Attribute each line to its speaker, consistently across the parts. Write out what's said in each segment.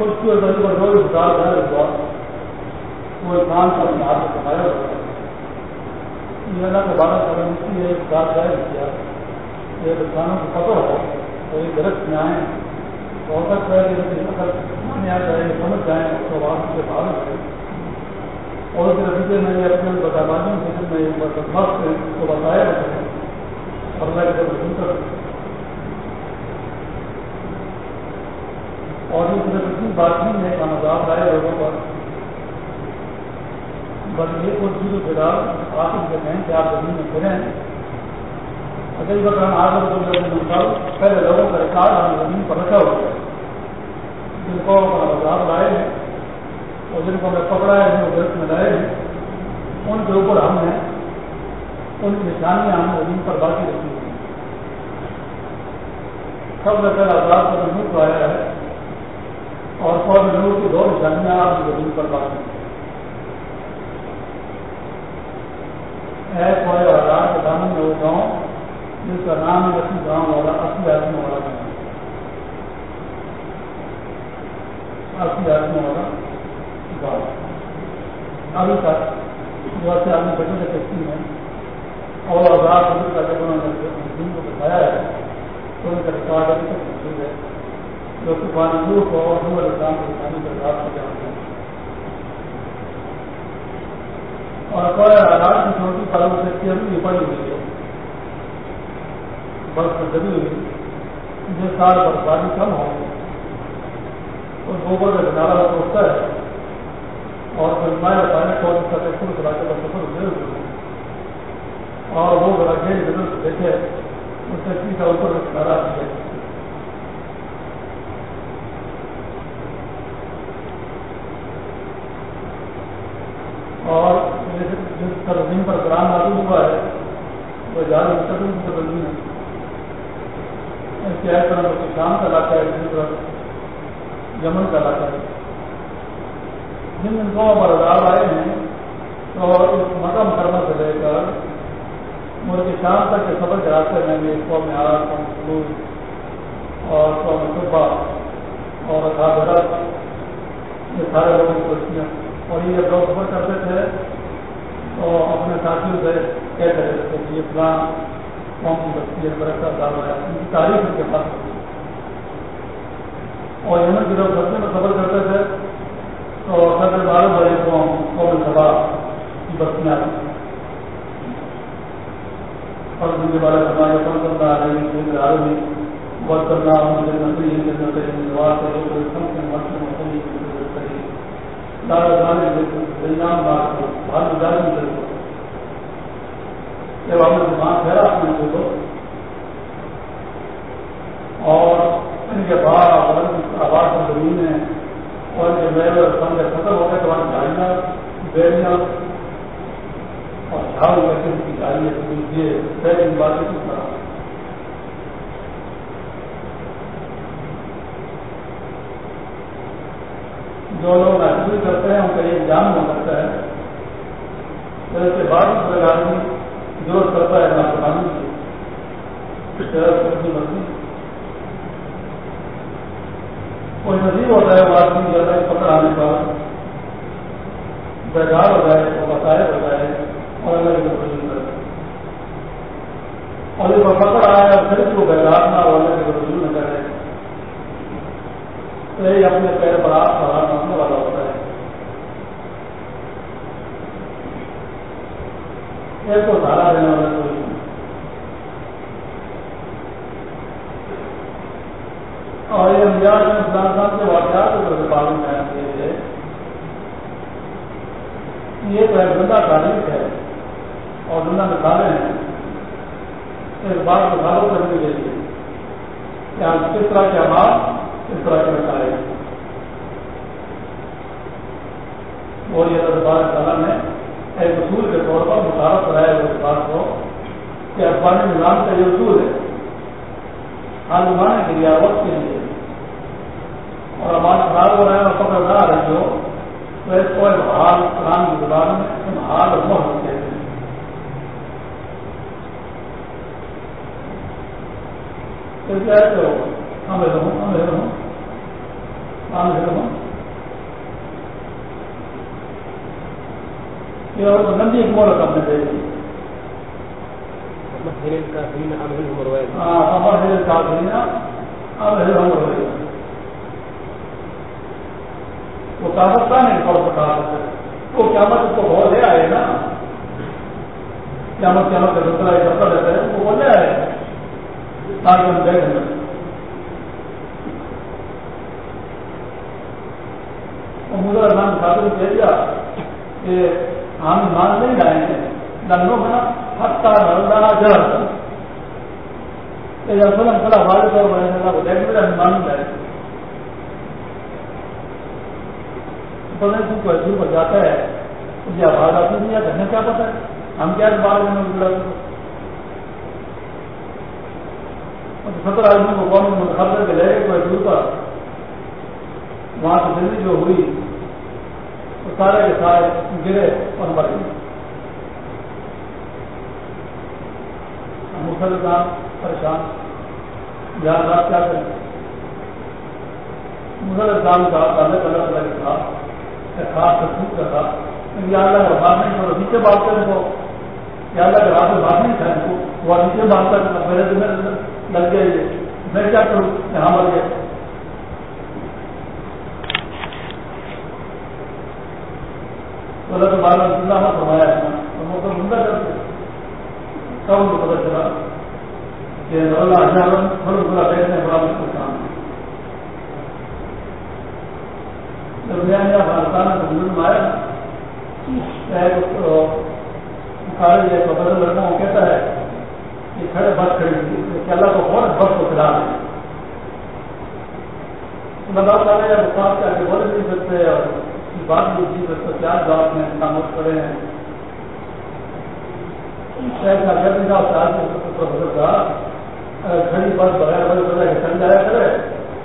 Speaker 1: کچھ کی روز ہزار ہوا وہ انسان کا اپنے بنایا ہوا یہ اللہ کے بارہ کرم کی ایک بات ظاہر کیا یہ انسانوں کو پتہ ہو تو یہ درخت میں آئیں تو ہو سکتا ہے کہ اگر مانے آ جائے سمجھ جائیں تو آپ سے باہر کریں اور اس نتیجے میں یہ اپنے بتانے کے میں وقت کو بتایا ہے اور اللہ کے جب کر اور اس میں اتنی بات نہیں ہے کہ مذاق آئے لوگوں پر۔ بس یہ کچھ جی چیزوں کے بعد آپ ان کہتے ہیں کہ آپ زمین میں پھریں اگر یہ بتا آج لوگ پہلے لوگوں کا ریکارڈ ہم زمین پر رکھا ہوا ہے۔ جن کو مذاق لائے ہیں اور جن کو میں پکڑا ہے، جن کو گرفت میں لائے ہیں، ان کے اوپر ہم نے ان کی نشانیاں ہم زمین پر باقی رکھی ہوئی سب سے پہلے آزاد کا منہ کو آیا ہے اور سو لوگوں کی دو نشانیاں آپ کی زمین پر باقی ہے کوئی آزاد کے دامن میں وہ گاؤں جس کا نام ہے اسی گاؤں والا، اسی آدمی والا۔ گاؤں اسی آدمی والا ابھی تک جو سے آدمی بچے سکتی ہیں۔ اور آزاد ہونے کا جب انہوں نے دن کو بتایا ہے، تو ان کا ریکارڈ ابھی تک موجود ہے۔ جو کہ پانی کو اور نور اسلام کو پانی کا رات سے جانتے ہیں اور کوئی آزاد کی چھوٹی پالوں سے ابھی بھی پڑی ہوئی ہے۔ بس کبھی ہوئی۔ جس سال پر کم ہو اور گوبر کا کنارا ہوتا ہے، اور فرمایا پانی کو سفر کرا کے سفر دے ہوئے اور وہ ذرا گیل نظر سے دیکھے، اس سے سیدھا اوپر کنارا دیا۔ اور جس سرزمین پر گرام لاگو ہوا ہے، وہ زیادہ مستقل سرزمین ہے۔ اس کے ایس طرح کا علاقہ ہے دوسری طرف یمن کا علاقہ ہے۔ جن دن کو بردار آئے ہیں، تو اس مکہ مکرمہ سے لے کر ملک شام تک کے سفر کے راستے میں بھی قوم آر قوم سلوس اور قوم صبح اور حاضرات، یہ سارے لوگوں کی کرسیاں اور یہ جب لوگ سفر کرتے تھے، تو اپنے ساتھیوں سے کہتے رہتے تھے کہ یہ فلاں قوم کی بستی ہے برقرار دار ہے ان کی تاریخ ان کے پاس ہوتی اور یمن کے لوگ سستے میں سفر کرتے تھے تو سر بارہ بڑے قوم قوم سبا کی بستیاں اور جن کے بارے میں ہمارے فن کرنا ہے آدمی بہت کرنا مجھے نظری نواز ہے سم سے جانے کو جانے میں جب ہم نے دماغ پھیلا اپنے کو، اور ان کے بعد آواز کی زمین ہے اور ان کے میرے فن کے ختم ہو گئے، تو وہاں جھاڑیاں بیڑیاں اور جھاڑو کر کے ان کی گاڑی ہے پہلے ان باتیں کس طرح۔ جو لوگ محسوس کرتے ہیں، ان کا یہ جان ہو سکتا ہے۔ پھر اس کے بعد آدمی ضرورت کرتا ہے، نافرمانی کی۔ مرضی کوئی نصیب ہوتا ہے وہ آدمی زیادہ پتہ آنے پر بیدار ہوتا ہے، وہ بتایا ہوتا ہے اور اللہ کی اور جب پتہ آیا پھر وہ بیدار نہ ہو اللہ کی رسول نہ کرے تو یہ اپنے پیر پر آپ سوال ماننے والا ہوتا ہے ایک کو سہارا دینے والا کوئی نہیں اور یہ انبیاء نے اسلام صاحب کے واقعات کو جو پالن یہ تو ایک زندہ تاریخ ہے اور زندہ مثالیں ہیں۔ اس بات کو فالو کرنے کے لیے کہ ہم کس طرح کے آواز اس طرح کے نکالے۔ اور یہ اللہ تعالیٰ نے ایک اصول کے طور پر مطالعہ کرایا اس بات کو کہ افغانی نظام کا یہ اصول ہے۔ حال زمانے کے لیے وقت کے لیے۔ اور آواز خراب ہو رہا ہے اور پکڑ نہ رہی ہو تو اس کو حال قرآن کی زبان میں حال محمد کہتے ہیں۔ ہم رہوں ہم رہوں ہم رہوں نندی ایک مول کرنے دے گی ہاں ہمارے کافی ہم رہے وہ طاقت کا نہیں پڑ سکا وہ قیامت اس کو بہت لے آئے نا قیامت قیامت کا دوسرا ایک سفر رہتا ہے وہ بہت لے آئے تاکہ ہم دیکھ لیں مجھے نام خاطر کہہ دیا کہ ہم مان نہیں لائیں گے دنوں میں ہتھا نردا جڑ جب فلم کھڑا والد اور بڑے کو دیکھ لیں مان لائیں پڑھنے کو ایسے پر جاتا ہے مجھے آواز آتی نہیں ہے ہمیں کیا پتا ہے؟ ہم کیا بار میں گزرا ستر آدمی کو قوم منتخب کر کے لے گئے، کوئی دور پر وہاں سے زندگی جو ہوئی تو سارے کے سارے گرے اور مر گئے۔ مسلمان پریشان۔ جہاں رات کیا کریں؟ مسلمان کا الگ الگ الگ تھا خاص تصویر کا تھا یا اللہ کا بات نہیں کرو نیچے بات کرنے کو یا اللہ کا رات میں بات نہیں کرنے کو وہ نیچے بات کر میرے دن لگ گئے میں کیا کروں؟ یہاں مر گئے تو اللہ کے اللہ نے فرمایا ہے۔ تو وہ تو زندہ کرتے کب ان کو پتہ چلا؟ کہ اللہ ہزار تھوڑا بیٹھنے بڑا مشکل کام ہے۔ افغانستان میں آیا بدل لڑکا وہ کہتا ہے کہ کھڑے بس کھڑی کہ اللہ کو بہت بس کو کھلا دیں۔ بات کر رہے ہیں کے آگے بول نہیں سکتے، اور بات بھی جی سکتے کیا جواب میں کامت کرے ہیں۔ کھڑی بس بغیر بغیر چل جایا کرے،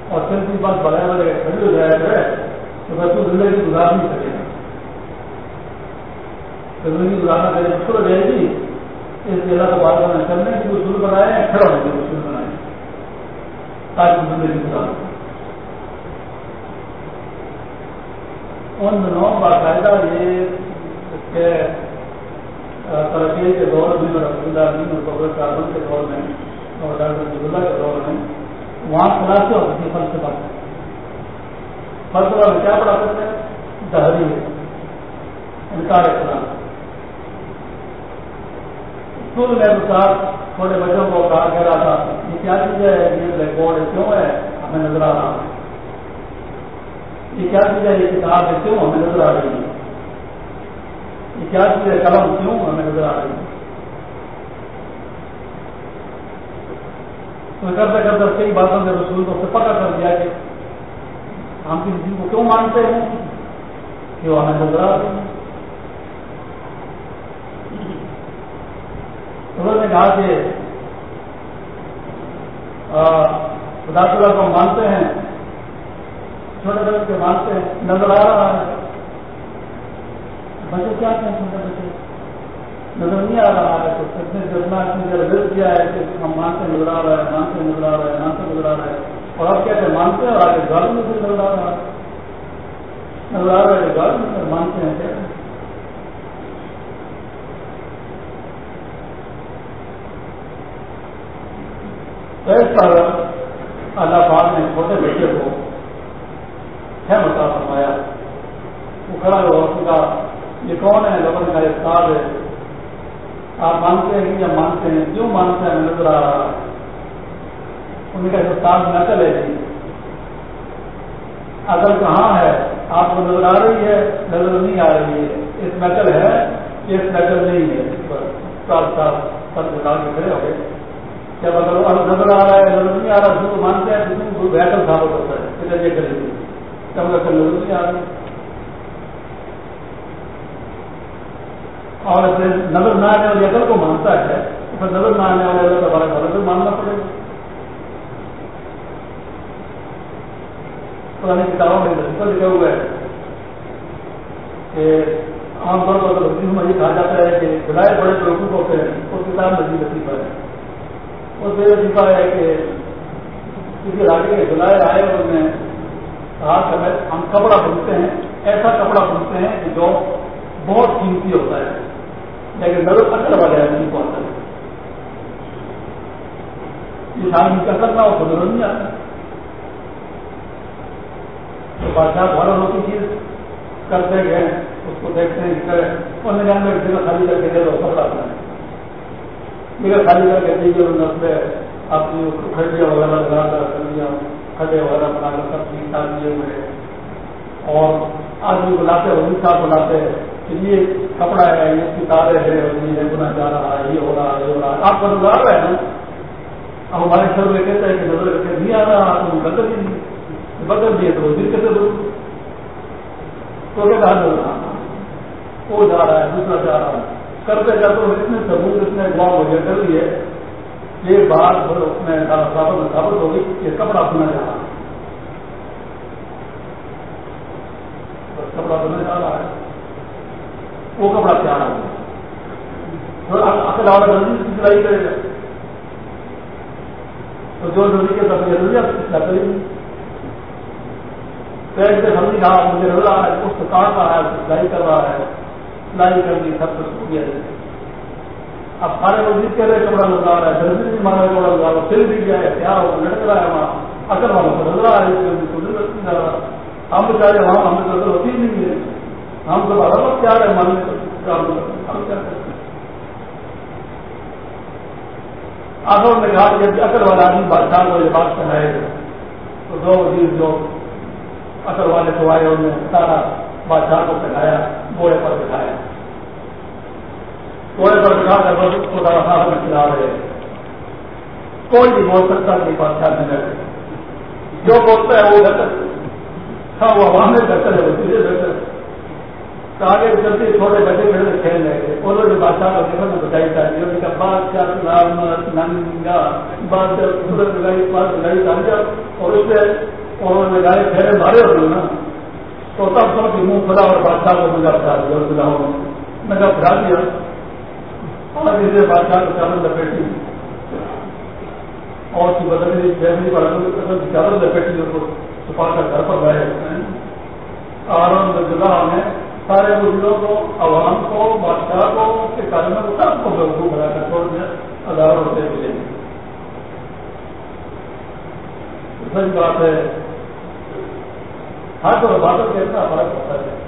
Speaker 1: اور چلتی بس بغیر بغیر کھڑی ہو جایا کرے۔ تو بس وہ زندگی گزار نہیں سکے گا۔ زندگی گزارنا میرے مشکل ہو جائے گی۔ اس لیے اللہ کو بات کرنا چلنے کی اصول بنائے ہیں کھڑا ہونے کے اصول بنائے تاکہ زندگی گزار ان دنوں باقاعدہ یہ ترقی کے دور میں رسول اللہ اور ببر کاربن کے دور میں اور ڈاکٹر عبد کے دور میں وہاں کلاسیں ہوتی تھی فلسفہ فلسفہ میں کیا پڑھا سکتے ہیں؟ دہری ہے۔ انکار اسلام اسکول میں استاد چھوٹے بچوں کو کہا کہہ رہا تھا، یہ کیا چیز ہے؟ یہ بلیک بورڈ کیوں ہے؟ ہمیں نظر آ رہا ہے یہ کیا چیز ہے؟ یہ کتاب ہے، کیوں ہمیں نظر آ رہی ہے؟ یہ کیا چیز ہے؟ قلم کیوں ہمیں نظر آ رہی ہے؟ تو کرتے کرتے کئی باتوں نے رسول کو پکا کر دیا کہ ہم کسی چیز کو کیوں مانتے ہیں؟ کہ وہ ہمیں نظر آ نے کہا کہ خدا خدا کو مانتے ہیں۔ چھوٹے بچے کے مانتے ہیں۔ نظر آ رہا ہے۔ بچے کیا کہیں چھوٹے بچے؟ نظر نہیں آ رہا ہے۔ تو کتنے جتنا اتنی دیر کیا ہے کہ ہم مانتے نظر آ رہا ہے مانتے نظر آ رہا ہے مانتے نظر آ رہا ہے اور اب کہتے مانتے ہیں اور آگے گھر میں سے نظر آ رہا ہے؟ نظر آ رہا ہے گھر میں مانتے ہیں کیا؟ اللہ پاک نے چھوٹے بچے کو ہے مسا مطلب فرمایا؟ وہ کھڑا ہوا کا یہ کون ہے؟ لوگوں کا استاد ہے۔ آپ مانتے ہیں کہ یا مانتے ہیں؟ کیوں مانتے ہیں؟ نظر آ رہا ان کا استاد نقل ہے جی اصل کہاں ہے؟ آپ کو نظر آ رہی ہے، نظر نہیں آ رہی ہے۔ اس نقل ہے، اس نقل نہیں ہے۔ اس پر سال سال سب نکال کے کھڑے ہو گئے۔ جب اگر نظر آ رہا ہے، نظر نہیں آ رہا، جس کو مانتے ہیں، جس کو بہتر ثابت ہوتا ہے چلیے کریں گے کم کا نظر نہیں آ رہی۔ اور نظر نہ آنے والی اگر کو مانتا ہے، تو پھر نظر نہ آنے والے اگر کا بڑا نظر ماننا پڑے۔ گا پرانی کتابوں میں لطیفہ لکھا ہوا ہے کہ عام طور پر لطیف میں یہ کہا جاتا ہے کہ بلائے بڑے لوگوں کو ہوتے ہیں وہ کتاب میں لطیفہ ہے۔ اس میں لطیفہ ہے کہ کسی علاقے کے بلائے آئے اور انہوں نے کہا کہ ہم کپڑا بنتے ہیں، ایسا کپڑا بنتے ہیں کہ جو بہت قیمتی ہوتا ہے۔ لیکن نظر اثر والے آدمی کو آتا ہے جس آدمی کا اثر نہ ہو نظر نہیں آتا تو بادشاہ بھارت ہوتی چیز کرتے گئے اس کو دیکھتے ہیں کہ انہوں نے جانا جگہ خالی کر کے دے دو، سب آتا ہے جگہ خالی کر کے دیجیے انہوں نے اپنی کھڑیاں وغیرہ لگا کر کھڈے وغیرہ بنا کر سب ٹھیک ٹھاک دیے ہوئے اور آدمی کو لاتے وزیر صاحب کو لاتے کہ یہ کپڑا ہے، یہ ستارے ہے یہ گنا جا رہا ہے، یہ ہو رہا ہے، یہ ہو رہا ہے۔ آپ کا نظر آ رہا ہے نا؟ اب ہمارے شہر میں کہتے ہیں کہ نظر کر نہیں آ رہا آپ کو بدل ہی نہیں بدل دیے جی تو دل کیسے دو تو کیا کہا نظر آنا وہ جا رہا ہے، دوسرا جا رہا ہے۔ کرتے جاتے اتنے ثبوت، اتنے گوا وجہ کر لیے۔ یہ بات اس میں ثابت ہوگی کہ کپڑا بنا جا رہا ہے۔ کپڑا بنا جا رہا ہے۔ وہ کپڑا تیار ہوگا اصل والا جلدی کی سلائی کرے گا۔ تو جو جلدی کے سب ضروری آپ سلا کریں گے پیٹ سے سبزی کھا مجھے لگ رہا ہے، اس کو کاٹ رہا ہے سلائی کر رہا ہے سلائی کر دی سب کچھ ہو گیا اب سارے مزید کہہ رہے کپڑا لگا رہا ہے، جلدی بھی مارا کپڑا لگا رہا ہے سل بھی گیا ہے، تیار ہو لٹک رہا ہے وہاں۔ اصل والا کو نظر رہا ہے جا رہا ہم بچارے وہاں ہم نظر ہوتی نہیں ہے۔ ہم تو برابر کیا ہے ماننے آخر نے کہا کہ اکل والا آدمی بادشاہ کو یہ بات پہنائے گا تو دو وزیر جو اکل والے کو آئے انہوں نے سارا بادشاہ کو پہنایا گوڑے پر بٹھایا گوڑے پر بٹھا کر بس کو سارا میں کھلا رہے کوئی نہیں بول سکتا کہ بادشاہ نے جو بولتا ہے وہ بہتر تھا ہاں، وہ وہاں میں بہتر ہے وہ سیدھے بہتر ہے آگے چلتے چھوٹے بچے کھڑے کھیل رہے تھے انہوں نے بادشاہ کو دیکھا تو بتائی چاہیے ان کا بادشاہ سلامت ننگا۔ بادشاہ سورج لگائی بات لگائی اور اس میں سے انہوں نے لگائے پھیرے مارے ہوئے نا، تو تب سب کی منہ کھلا اور بادشاہ کو مجھے پھیلا دیا اور بلاؤ میں نے پھیلا دیا۔ اور اسے بادشاہ کو چادر لپیٹی۔ اور کی بدلی فیملی پر چادر لپیٹی اس کو چھپا کر گھر پر گئے اور جگہ میں سارے بزرگوں کو، عوام کو، بادشاہ کو، اس کے کارن کو سب کو بہبو بنا کر چھوڑ دیا۔ ہزاروں روپئے ملے گے سچ بات ہے۔ ہاتھ اور بادل کا اتنا فرق ہوتا ہے۔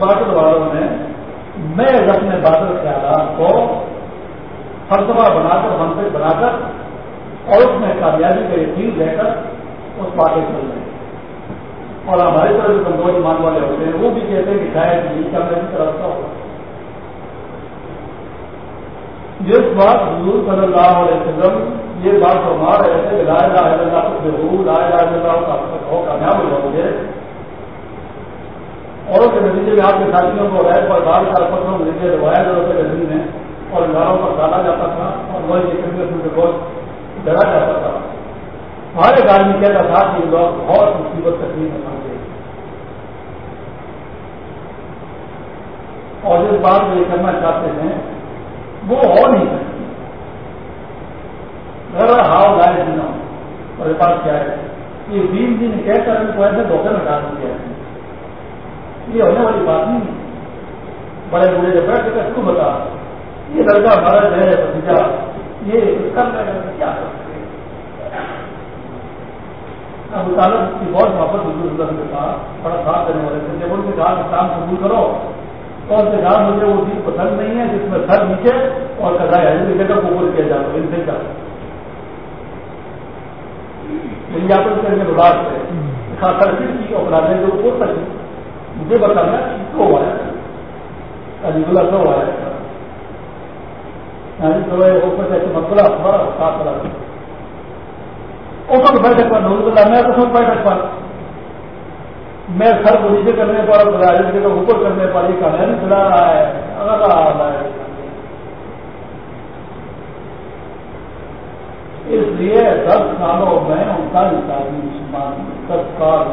Speaker 1: بادل والوں نے میں اپنے بادل خیالات کو فلسفہ بنا کر منصب بنا کر اور اس میں کامیابی کا یقین لے کر اس باتیں چل رہے ہیں۔ اور ہماری طرف جو کمزور ایمان والے ہوتے ہیں، وہ بھی کہتے ہیں کہ شاید یہی کا میں طرف کا ہوگا جس بات حضور صلی اللہ علیہ وسلم یہ بات فرما رہے تھے کہ لائے لاہ اللہ کو ضرور لائے لاہ اللہ کا کامیاب ہو جاؤ گے۔ اور اس کے نتیجے میں آپ کے ساتھیوں کو ریت پر ڈال کر پتھروں میں نیچے دبایا جاتا تھا زمین میں اور گاروں پر ڈالا جاتا تھا اور وہ یہ بہت ڈرا جاتا تھا۔ ہر ایک آدمی کہتا تھا کہ لوگ بہت مصیبت تکلیف میں پہنچے اور جس بات میں یہ کرنا چاہتے ہیں، وہ ہو نہیں سکتی اگر ہاؤ گائے جی نہ ہو۔ اور یہ بات کیا ہے؟ یہ دین دن کہہ کر ان کو ایسے دھوکے میں ڈال دیا ہے۔ یہ ہونے والی بات نہیں بڑے بڑے جب بیٹھ کے کیوں بتا، یہ لڑکا ہمارا جو ہے، بھتیجا، یہ کر رہے کیا کرتے ابو طالب کی بہت محبت حضور اللہ کے ساتھ بڑا ساتھ دینے والے تھے۔ جب ان سے کہا کام قبول کرو، تو ان سے کہا مجھے وہ چیز پسند نہیں ہے جس میں سر نیچے اور کدائی یعنی حضرت جگہ قبول کیا جاتا ہے ان سے کیا؟ کرنے کے بعد سے کی جو ہو سکی مجھے بتانا ہوا ہے۔ علی اللہ ہوا ہے۔ یعنی تو مسئلہ ہمارا ساتھ رہا اوپر بیٹھک پر نوز اللہ میں تو سب بیٹھک پر میں سر کو نیچے کرنے پر اوپر کرنے پر یہ نہیں چلا رہا ہے اگر رہا ہے۔ اس لیے دس سالوں میں انتالیس آدمی مسلمان دس سال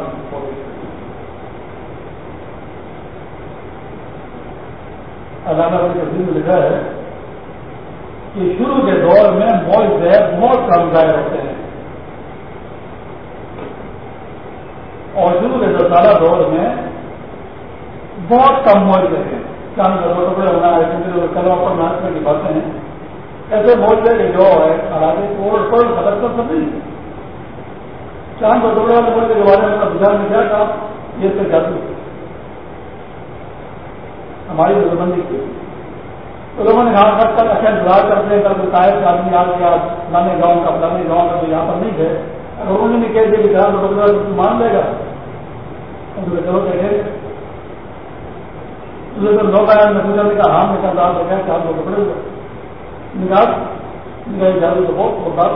Speaker 1: علامہ نے لکھا ہے کہ شروع کے دور میں موج زیب بہت کم ظاہر ہوتے ہیں۔ اور شروع کے دس سالہ دور میں بہت کم موج رہے ہیں چاند کا ٹکڑے ہونا ہے؟ کلو پر ناچنے کی باتیں ہیں۔ ایسے موج کہ جو ہے، حالانکہ کوڑ کوئی غلط کر سب نہیں۔ چاند کا ٹکڑے کے بارے میں بازار میں کیا کہا یہ تو جادو۔ ہماری نظربندی کی تو لوگوں نے کہا کل اچھا انتظار کرتے ہیں، کل کوئی قائد کا آدمی آ گیا، فلانے گاؤں کا، فلانے گاؤں کا تو یہاں پر نہیں تھے انہوں نے کہہ دیا کہ چاند کا مان لے گا۔ چلو دیکھیں لوگ آیا میں پوچھا کہا ہاں میں کل رات دیکھا چار لوگ کپڑے ہوئے نکال نکال جادو تو بہت بات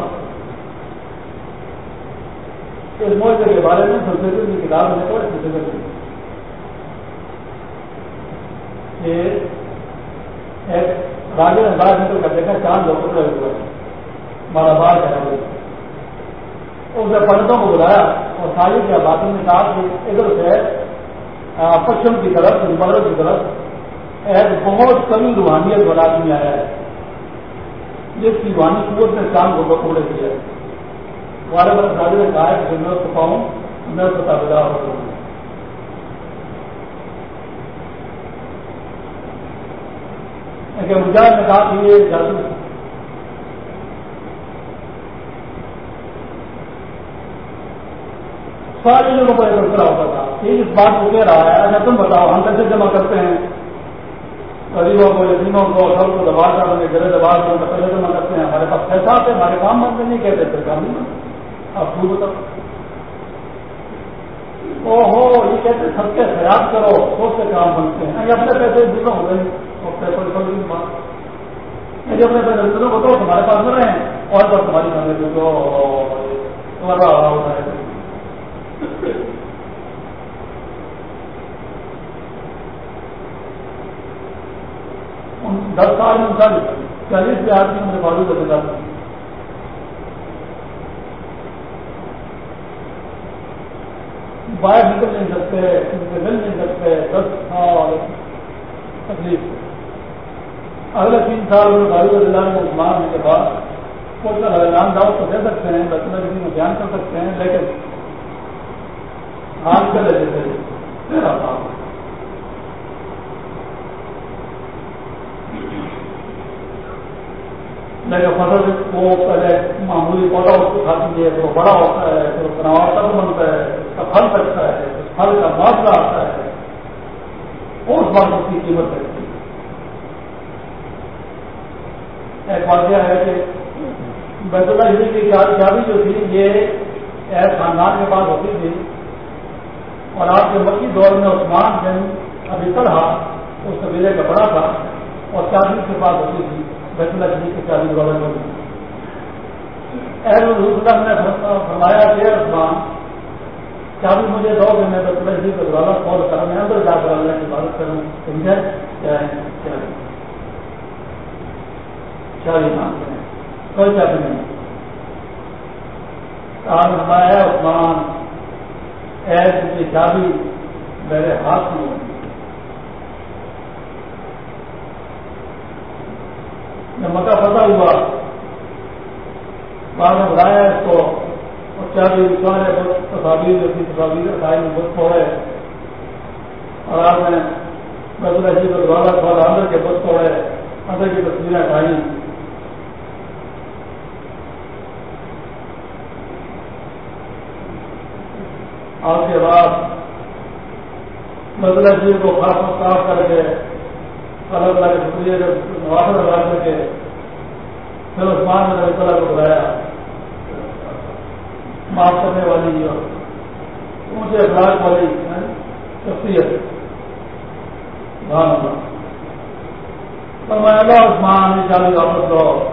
Speaker 1: اس معاہدے کے بارے میں سنسکرت کی کتاب میں کوئی سنسکرت ایک راجے نے باہر نکل کر دیکھا چاند لوگ کپڑے ہوئے ہمارا باہر ہے۔ اس نے پنڈتوں کو بلایا اور ساری کی آبادی نے کہا کہ ادھر سے پچھم کی طرف، مغرب کی طرف ایک بہت کمی روحانیت والا آدمی آیا ہے۔ جس کی روحانی قوت نے چاند کو ٹکڑے کیا ہے۔ ہمارے بس راجے نے کہا ہے کہ میں اس کو پاؤں میں اس کو تابدار ہو جاؤں لیکن مجاہد نے کہا کہ یہ جادو ساری جگہوں پر سلسلہ ہوتا تھا یہ اس بات کو کہہ رہا ہے اچھا تم بتاؤ، ہم کیسے جمع کرتے ہیں؟ غریبوں کو، یتیموں کو، سب کو دبا کر ہمیں گرے دبا کر پیسے جمع کرتے ہیں۔ ہمارے پاس پیسہ آتے ہمارے کام بنتے نہیں کہتے پھر کام نہیں بنتے آپ خود بتاؤ۔ او ہو یہ کہتے سب کے خیال کرو سوچ سے کام بنتے ہیں۔ یہ اپنے پیسے دونوں ہو گئے۔ اور پیسے کی بات جب اپنے پیسے دونوں کو تو تمہارے پاس میں رہے ہیں۔ اور بس تمہاری جو تمہارا ہوتا ہے۔ دس سال میں سال چالیس سے آدمی ہم نے بالو کا باہر نکل نہیں سکتے ان سے مل نہیں سکتے، دس سال تکلیف۔ اگلے تین سال میں بالو کا ضلع میں مسلمان ہونے کے بعد کچھ اعلان دعوت تو دے سکتے ہیں بچوں میں بیان کر سکتے ہیں، لیکن آج کل جیسے سال فصل وہ پہلے معمولی پودا اس کو کھاتی ہے تو بڑا ہوتا ہے تو تناؤ تک بنتا ہے اس کا پھل سکتا ہے پھل کا معاوضہ آتا ہے اور اس بات اس کی قیمت رکھتی ہے۔ ایک واقعہ ہے کہ بیت اللہ ہندی کی چابی جو تھی، یہ ایک خاندان کے پاس ہوتی تھی۔ اور آپ کے مکی دور میں عثمان بن ابھی طرح اس قبیلے کا بڑا تھا، اور چابی کے پاس ہوتی تھی۔ بیت اللہ شریف کی چابی والا جو اہل الحسلم نے فرمایا کہ عثمان چابی مجھے دو کہ میں بیت اللہ شریف کا دروازہ کھول کر میں اندر جا کر اللہ کی عبادت کروں۔ سمجھے کیا ہے؟ کیا ہے؟ چابی مانگتے ہیں۔ کوئی چابی نہیں۔ کہا فرمایا عثمان ایسی چابی میرے ہاتھ میں جب مکہ پتا ہوا۔ بعد میں بلایا اس کو اور کیا بھی سارے تصاویر جو تصاویر اٹھائی بت توڑے اور آپ نے بیت اللہ جی کو دوبارہ تھوڑا اندر کے بت توڑے اندر کی تصویریں اٹھائی۔ آپ کے بعد بدلا جی کو خاص صاف کر کے اللہ تعالیٰ کے شکریہ جب نوافر ادا کر کے پھر عثمان نے نبی تعالیٰ کو بلایا۔ معاف کرنے والی اور اونچے اخلاق والی شخصیت۔ فرمایا، اللہ عثمان ان شاء اللہ واپس لو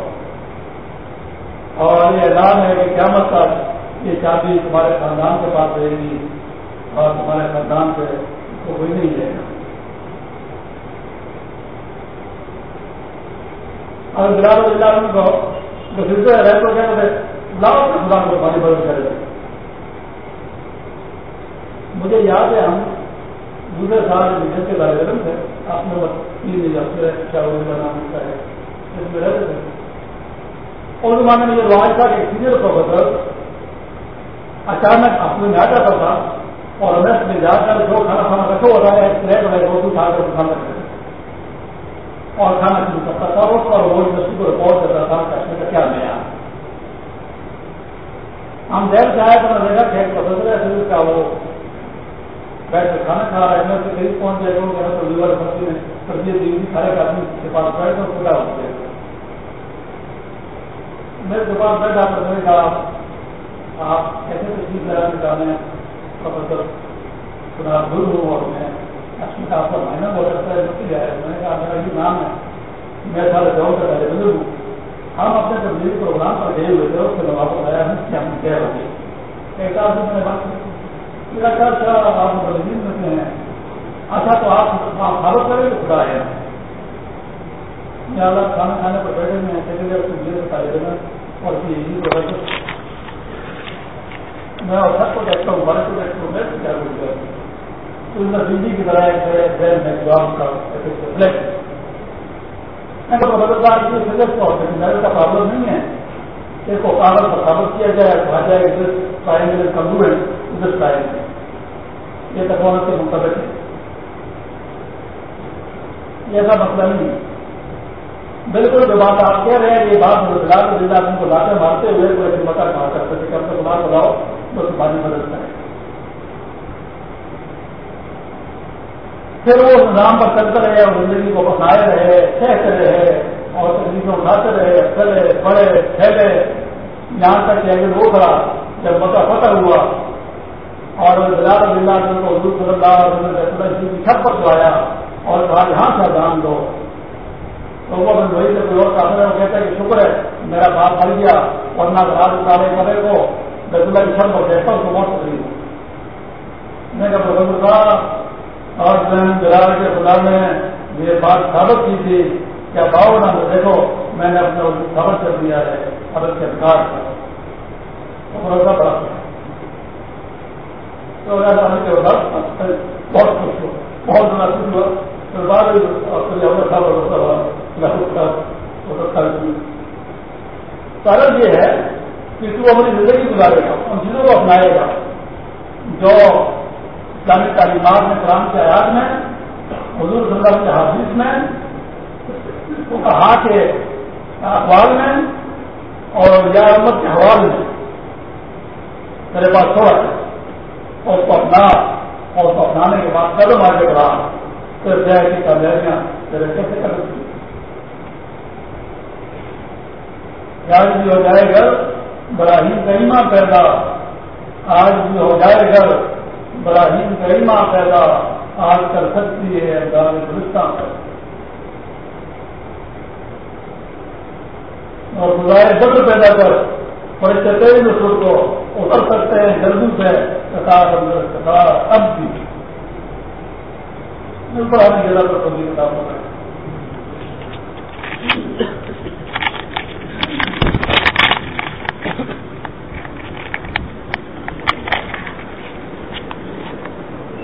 Speaker 1: اور یہ اعلان ہے کہ قیامت تک یہ چابی تمہارے خاندان کے پاس رہے گی اور تمہارے خاندان سے کوئی نہیں لے گا اور بلال اللہ کو جو پھر رہ تو کیا بولے؟ لاؤ خدا کو پانی بدل کرے مجھے یاد ہے ہم دوسرے سال مجھے کے طالب علم تھے۔ آپ نے تین ہفتے کیا کا نام ہوتا ہے۔ اس میں رہتے تھے۔ اور زمانے میں یہ رواج تھا کہ سینئر پروفیسر اچانک اپنے میں آ جاتا تھا اور ہمیں میں جا کر جو کھانا کھانا رکھا ہوتا ہے پلیٹ والے روٹی اٹھا کر کھانا رکھتے اور کھانا شروع کرتا تھا اور اس پر وہ انڈسٹری کو رپورٹ کرتا تھا کشمیر کا کیا نیا ہم دیر سے آئے تو میں دیکھا کہ ایک پروفیسر ہے شریر کا، وہ بیٹھ کر کھانا کھا رہا ہے میں سے قریب پہنچ جائے گا کہ تو لیور بستی میں تربیت دی ہوئی سارے آدمی کے پاس بیٹھ کر کھلا ہو جائے میرے کے پاس بیٹھا تو میں نے کہا، آپ کیسے تشریف لگانے چاہتے ہیں پروفیسر خدا گرو ہوں اور میں آپ کا مہینہ ہو سکتا ہے رکی جائے میں نے کہا، میرا یہ نام ہے۔ میں سارے گاؤں کا پہلے بزرگ ہوں ہم اپنے تبدیلی پروگرام پر گئے ہوئے تھے، اس کے بعد واپس آیا ہم کیا ہم کہہ رہے تھے ایک آدمی میں نے بات میرا خیال تھا، آپ تبدیل میں سے ہیں۔ اچھا تو آپ حالت کریں تو خدا ہے۔ اللہ کھانا کھانے پر بیٹھے میں سیکنڈ ایئر سے یہ بتا دینا۔ اور یہ پروفیسر میں اور سب کو دیکھتا ہوں بڑے کو دیکھتا ہوں، میں کیا تو کی مطلب طرح پرابلم نہیں ہے کو کاغذ پر ثابت کیا جائے کہا جائے مطلب ہے یہ ٹیکنالوجی کے ہے۔ ایسا مسئلہ نہیں ہے۔ بالکل جو بات آپ کہہ رہے ہیں، یہ بات بلا کو لاتے مارتے ہوئے کوئی مطلب کہا کرتے تھے کہ اپنے خدا کو پھر وہ نظام پر چلتے رہے، اور زندگی کو بسائے رہے، کہتے رہے، اور تکلیفیں اٹھاتے رہے چلے پڑے پھیلے یہاں تک کہ اگر وہ کرا جب مکہ فتح ہوا، اور بلال اللہ کو حضور صلی اللہ علیہ وسلم کی چھت پر جو اور کہا، یہاں سے دان دو۔ تو وہ وہی سے کوئی اور کافر ہے وہ کہتا ہے کہ شکر ہے، میرا باپ مر گیا اور نہ رات اتارے کرے کو بیت اللہ کی چھت پر بیٹھا اس کو بہت تکلیف میں کہا پروفیسر صاحب اور بہن بلال کے خدا نے یہ بات ثابت کی تھی کیا باؤ نہ دیکھو، میں نے اپنا ثابت کر دیا ہے حضرت کے انکار کا بھروسہ بڑا۔ تو بہت خوش ہو بہت زیادہ خوش ہوا۔ پھر بعد میں کارن یہ ہے کہ تو اپنی زندگی گزارے گا، ان چیزوں کو اپنائے گا۔ جو اسلامی تعلیمات میں، قرآن کے آیات میں حضور صلی اللہ کے حادث میں کہا کہ اخبار میں، اور یا امت کے حوالے میں۔ میرے پاس تھوڑا ہے۔ اور اس کو اپنا، اور اس کو اپنانے کے بعد قدم آگے بڑھا پھر کی کامیابیاں میرے کیسے کر سکتی آج بھی ہو جائے گا، براہیم کریمہ پیدا۔ آج بھی ہو جائے گا، براہیم کریمہ پیدا۔ آج کر سکتی ہے گلستان اور گزائے بدر پیدا کر بڑے چتری نسل کو اتر سکتے ہیں جلدی سے اب بھی۔ پڑھانے کے لیے